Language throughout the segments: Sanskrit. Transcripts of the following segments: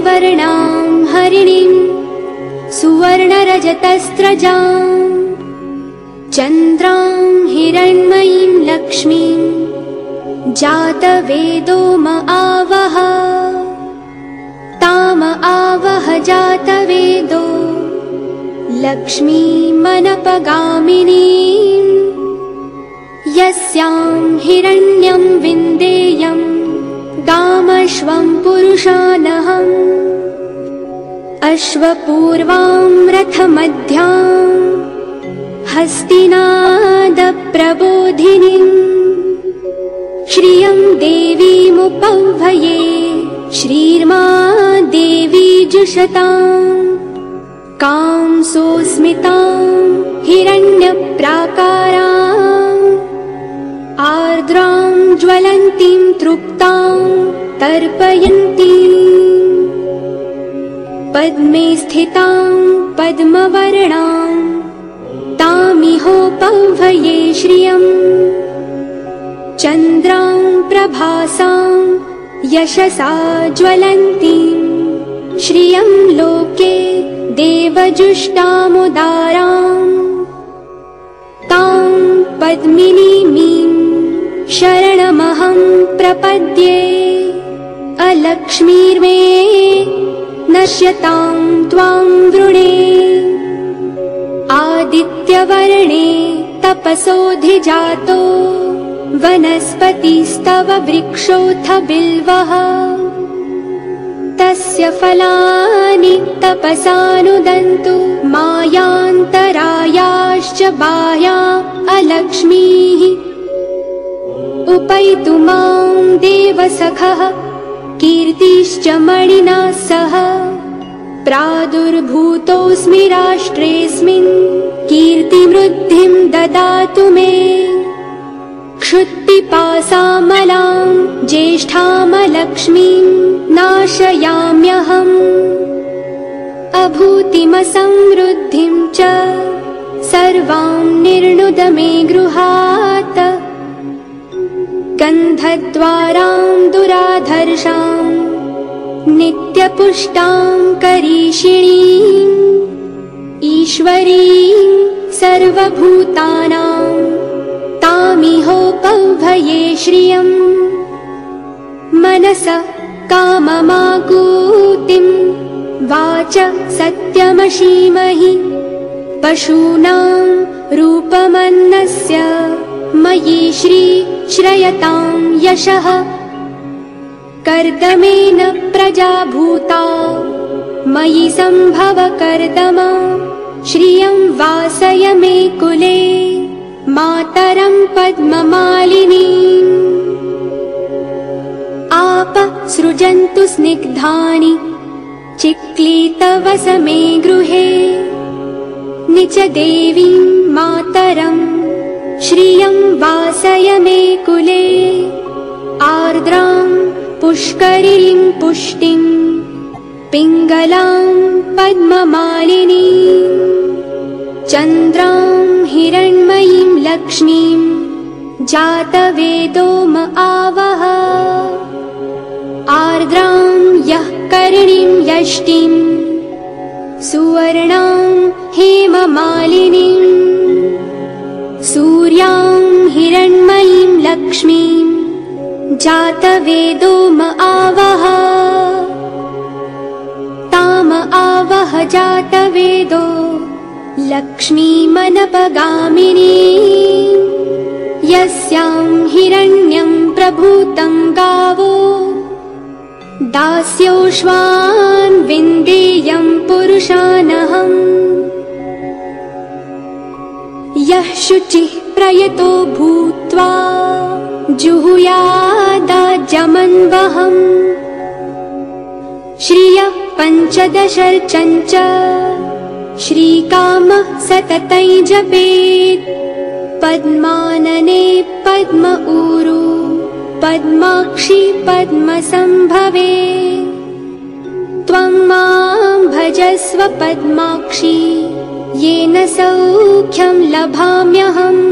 कृष्णवर्णां हरिणीं सुवर्णरजतस्रजाम् चन्द्रां हिरण्मयीं लक्ष्मीं जातवेदोम आवह ताम आवह जातवेदो लक्ष्मीमनपगामिनी यस्यां हिरण्यं विन्देयम् गामश्वं पुरुषानहम्। अश्वपूर्वां रथमध्याम्। हस्तिनादप्रबोधिनीम्। श्रियं देवीमुपह्वये श्रीर्मा देवी जुषताम् कां सोऽस्मिताम् हिरण्यप्राकारा आर्द्रां ज्वलन्तीं तृप्तां तर्पयन्ती। पद्मे स्थितां पद्मवर्णां। तामिहोपह्वये श्रियम् चन्द्रां प्रभासां यशसा ज्वलन्तीं। श्रियं लोके देवजुष्टामुदाराम् तां पद्मिनीमीं शरणमहं प्रपद्ये अलक्ष्मीर्मे नश्यतां त्वां वृणे आदित्यवर्णे तपसोऽधिजातो वनस्पतिस्तव वृक्षोऽथ बिल्वः तस्य फलानि तपसानुदन्तु मायान्तरायाश्च बाह्या अलक्ष्मीः। उपैतु मां देवसखः कीर्तिश्च मणिना सह। प्रादुर्भूतोऽस्मि राष्ट्रेऽस्मिन्। कीर्तिवृद्धिं ददातु मे। क्षुत्पिपासामलां ज्येष्ठामलक्ष्मीं नाशयाम्यहम्। अभूतिमसंवृद्धिं च सर्वां निर्णुद मे गृहात् गन्धद्वारां दुराधर्षाम् नित्यपुष्टां करीषिणीम् ईश्वरीं सर्वभूतानां तामिहोपह्वये श्रियम् मनस काममाकूतिं वाच सत्यमशीमहि पशूनां रूपमन्नस्य मयि श्री श्रयतां यशः। कर्दमेन प्रजाभूता। मयि सम्भव कर्दमा। श्रियं वासय मे कुले। मातरं पद्ममालिनी। आप सृजन्तु स्निग्धानि। चिक्लीतवस मे गृहे। निच देवीं मातरम् श्रियं वासय मे कुले आर्द्रां पुष्करीं पुष्टिं पिङ्गलां पद्ममालिनी चन्द्रां हिरण्मयीं लक्ष्मीं जातवेदोम आवह आर्द्रां यः कर्णीं यष्टिं सुवर्णां हेममालिनीम् सूर्यां हिरण्मयीं लक्ष्मीं जातवेदोम आवह। ताम आवह जातवेदो लक्ष्मीमनपगामिनी यस्यां हिरण्यं प्रभूतं गावो। दास्योष्वान् विन्देयं पुरुषानहम् यः शुचिः प्रयतो भूत्वा जुहुयादाजमन्वहम् श्रियः पञ्चदशर्चञ्च श्रीकामः सततै जपेत् पद्मानने पद्म ऊरु पद्माक्षि पद्मसम्भवे त्वं मां भजस्व पद्माक्षी येन सौख्यं लभाम्यहम्।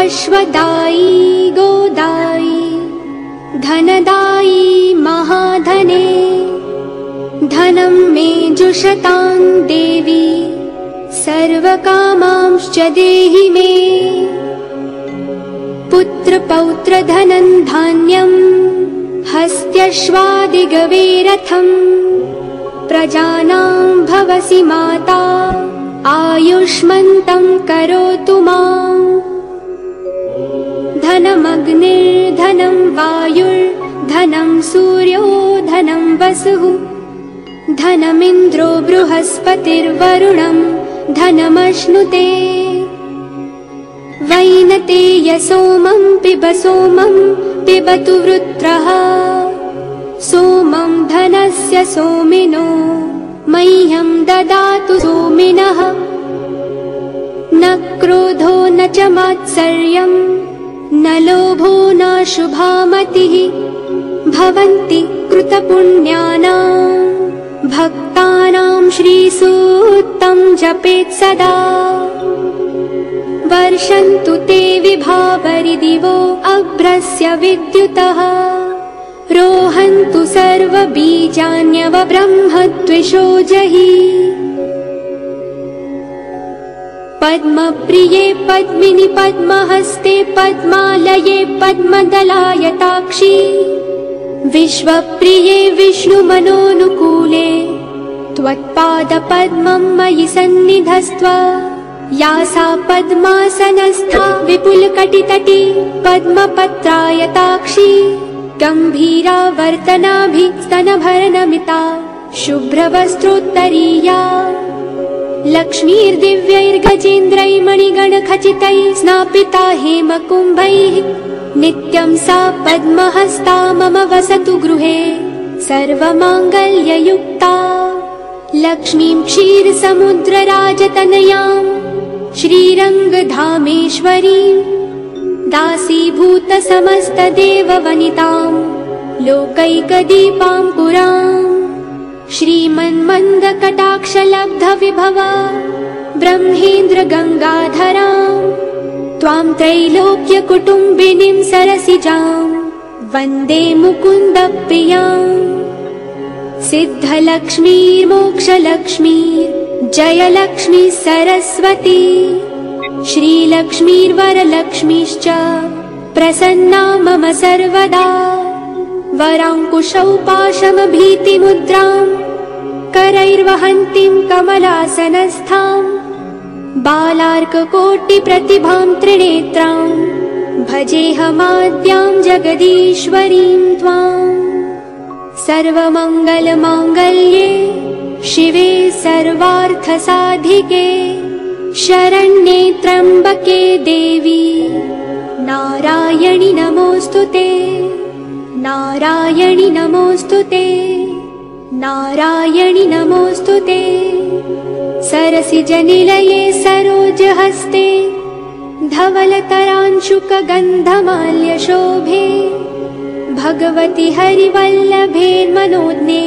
अश्वदायी गोदायि धनदायी महाधने धनं मे जुषतां देवी सर्वकामांश्च देहि मे। पुत्रपौत्रधनं धान्यम् हस्त्यश्वादिगवेरथम्। प्रजानां भवसि माता आयुष्मन्तं करोतु माम् धनमग्निर्धनं वायुर्धनं सूर्यो धनं वसुः। धनमिन्द्रो बृहस्पतिर्वरुणं धनमश्नुते वैनते सोमं पिब सोमं पिबतु वृत्रः। सोमं धनस्य सोमिनो मह्यं ददातु सोमिनः। न क्रोधो न च मात्सर्यम् न लोभो न शुभामतिः। भवन्ति कृतपुण्यानाम् भक्तानां श्रीसूक्तं जपेत् सदा वर्षन्तु ते विभावरिदिवो अभ्रस्य विद्युतः। रोहन्तु सर्वबीजान्यव ब्रह्मद्विषो जहि। पद्मप्रिये पद्मिनि पद्महस्ते पद्मालये पद्मदलायताक्षी। विश्वप्रिये विष्णुमनोनुकूले त्वत्पादपद्मं मयि सन्निधस्त्व या सा पद्मासनस्था विपुलकटितटी पद्मपत्रायताक्षी गम्भीरावर्तनाभिस्तनभरनमिता शुभ्रवस्त्रोत्तरीया। लक्ष्मीर्दिव्यैर्गजेन्द्रैर्मणिगणखचितैः स्नापिता हेमकुम्भैः। नित्यं सा पद्महस्ता मम वसतु गृहे। सर्वमाङ्गल्ययुक्ता। लक्ष्मीं क्षीरसमुद्रराजतनयाम् श्रीरङ्गधामेश्वरीं दासीभूतसमस्तदेववनिताम् लोकैकदीपां पुराम् श्रीमन्मन्दकटाक्षलब्धविभवा ब्रह्मेन्द्रगङ्गाधराम् त्वां त्रैलोक्यकुटुम्बिनीं सरसिजाम् वन्दे मुकुन्दप्रियाम् सिद्धलक्ष्मीर्मोक्षलक्ष्मीर् जयलक्ष्मी सरस्वती। श्रीलक्ष्मीर्वरलक्ष्मीश्च प्रसन्ना मम सर्वदा। वराङ्कुशौ पाशमभीतिमुद्राम् करैर्वहन्तीं कमलासनस्थाम् बालार्ककोटिप्रतिभां त्रिनेत्राम् भजेऽहमाद्यां जगदीश्वरीं त्वाम्। सर्वमङ्गलमाङ्गल्ये शिवे सर्वार्थसाधिके शरण्ये त्र्यम्बके देवी। नारायणि नमोऽस्तु ते नारायणि नमोऽस्तु ते नारायणि नमोऽस्तु ते। सरसिजनिलये सरोजहस्ते धवलतरांशुकगन्धमाल्यशोभे भगवति हरिवल्लभेर्मनोज्ञे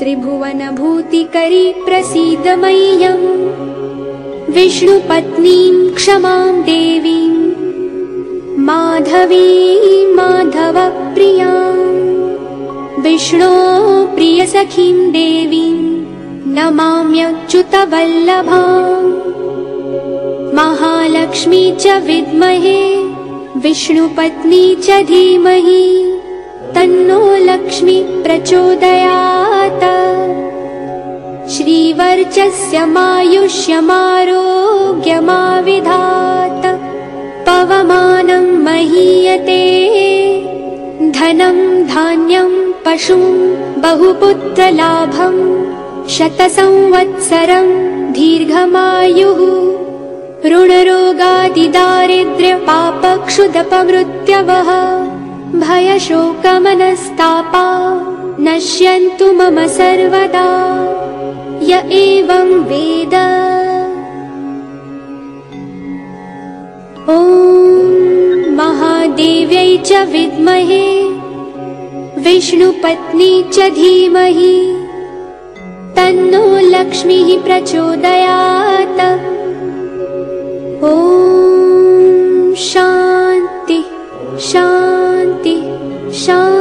त्रिभुवनभूतिकरी प्रसीदमय्यम् विष्णुपत्नीं क्षमां देवीं। माधवी माधवप्रियाम् विष्णो प्रियसखीं देवीं। नमाम्यच्युतवल्लभाम् महालक्ष्मी च विद्महे। विष्णुपत्नी च धीमहि तन्नो लक्ष्मी प्रचोदयात्। श्रीवर्चस्य मायुष्यमारोग्यमाविधात्। पवमानं महीयते। धनं धान्यं पशुं बहुपुत्रलाभम् शतसंवत्सरं दीर्घमायुः। ऋणरोगादिदारिद्र्यपापक्षुदपमृत्यवः भयशोकमनस्तापा नश्यन्तु मम सर्वदा य एवं वेद। ॐ महादेव्यै च विद्महे विष्णुपत्नी च धीमहि तन्नो लक्ष्मीः प्रचोदयात्। ॐ शान्ति शा 手